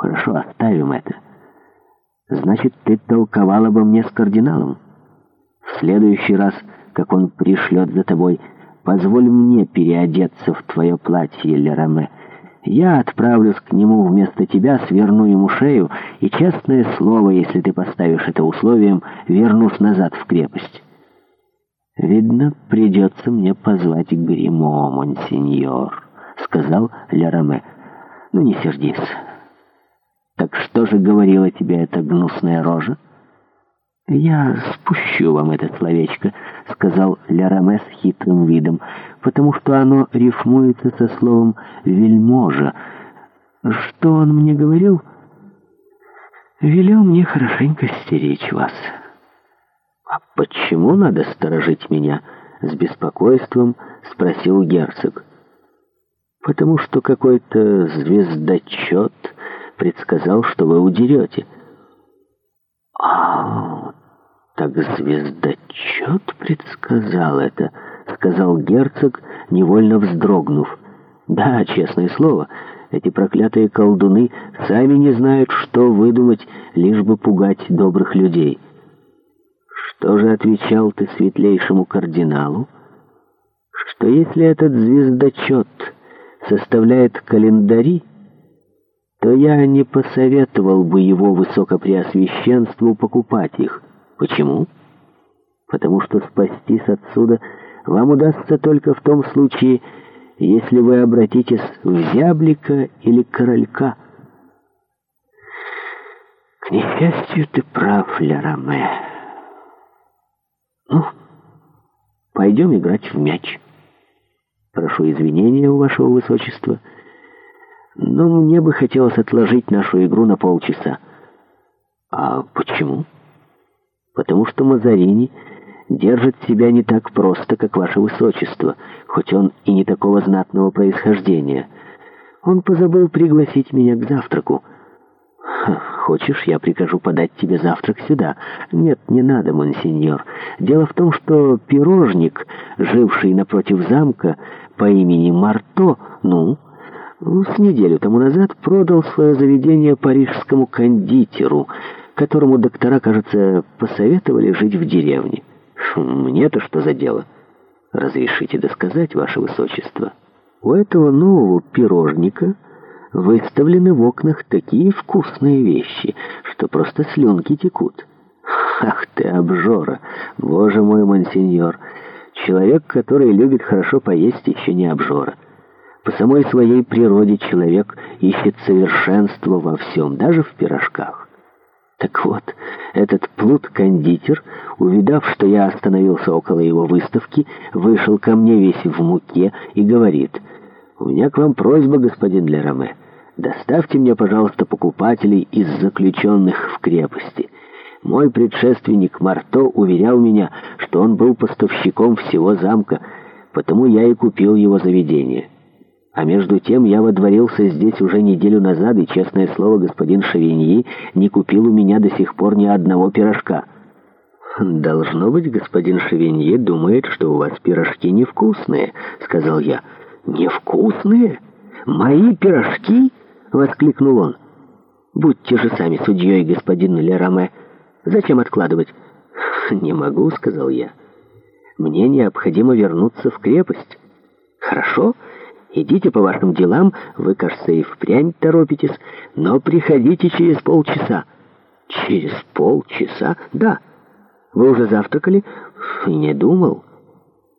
Хорошо, оставим это. Значит, ты толковал обо мне с кардиналом? В следующий раз, как он пришлет за тобой, позволь мне переодеться в твое платье, Лераме. Я отправлюсь к нему вместо тебя, сверну ему шею, и, честное слово, если ты поставишь это условием, вернусь назад в крепость. «Видно, придется мне позвать Гримо, монсеньор», — сказал Лераме. «Ну, не сердись». Так что же говорила тебе эта гнусная рожа? «Я спущу вам это словечко», — сказал Ляроме с хитрым видом, «потому что оно рифмуется со словом «вельможа». Что он мне говорил? Велел мне хорошенько стеречь вас». «А почему надо сторожить меня?» — с беспокойством спросил герцог. «Потому что какой-то звездочет предсказал, что вы удерете. А, так звездочет предсказал это, сказал герцог, невольно вздрогнув. Да, честное слово, эти проклятые колдуны сами не знают, что выдумать, лишь бы пугать добрых людей. Что же отвечал ты светлейшему кардиналу? Что если этот звездочет составляет календари, то я не посоветовал бы его высокопреосвященству покупать их. Почему? Потому что спастись отсюда вам удастся только в том случае, если вы обратитесь в зяблика или королька. К несчастью, ты прав, Лераме. Ну, пойдем играть в мяч. Прошу извинения у вашего высочества — но мне бы хотелось отложить нашу игру на полчаса. А почему? Потому что Мазарини держит себя не так просто, как ваше высочество, хоть он и не такого знатного происхождения. Он позабыл пригласить меня к завтраку. Хочешь, я прикажу подать тебе завтрак сюда? Нет, не надо, монсеньор. Дело в том, что пирожник, живший напротив замка по имени Марто, ну... С неделю тому назад продал свое заведение парижскому кондитеру, которому доктора, кажется, посоветовали жить в деревне. Мне-то что за дело? Разрешите досказать, ваше высочество. У этого нового пирожника выставлены в окнах такие вкусные вещи, что просто слюнки текут. Ах ты, обжора! Боже мой, монсеньор! Человек, который любит хорошо поесть, еще не обжора. По самой своей природе человек ищет совершенство во всем, даже в пирожках. Так вот, этот плут-кондитер, увидав, что я остановился около его выставки, вышел ко мне весь в муке и говорит, «У меня к вам просьба, господин Лераме, доставьте мне, пожалуйста, покупателей из заключенных в крепости». Мой предшественник Марто уверял меня, что он был поставщиком всего замка, потому я и купил его заведение». А между тем я водворился здесь уже неделю назад, и, честное слово, господин Шевиньи не купил у меня до сих пор ни одного пирожка. «Должно быть, господин Шевиньи думает, что у вас пирожки невкусные», — сказал я. «Невкусные? Мои пирожки?» — воскликнул он. «Будьте же сами судьей, господин Лераме. Зачем откладывать?» «Не могу», — сказал я. «Мне необходимо вернуться в крепость». «Хорошо?» Идите по вашим делам, вы, кажется, и впрямь торопитесь, но приходите через полчаса». «Через полчаса?» «Да». «Вы уже завтракали?» Не думал».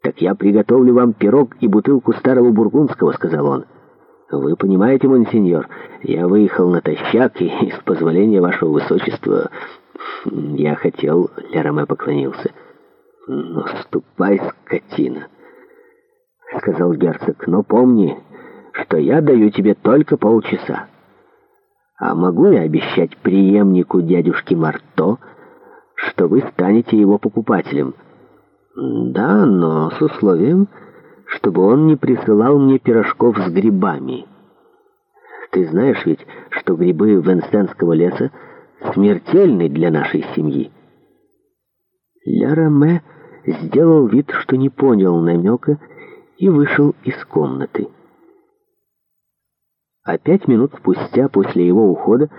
«Так я приготовлю вам пирог и бутылку старого бургундского», — сказал он. «Вы понимаете, монсеньор, я выехал натощак, и, с позволения вашего высочества, я хотел...» Ля Роме поклонился. «Но ступай, скотина!» — сказал герцог, — но помни, что я даю тебе только полчаса. А могу я обещать преемнику дядюшки Марто, что вы станете его покупателем? Да, но с условием, чтобы он не присылал мне пирожков с грибами. Ты знаешь ведь, что грибы Венсенского леса смертельны для нашей семьи. Ля Роме сделал вид, что не понял намека и вышел из комнаты. А пять минут спустя после его ухода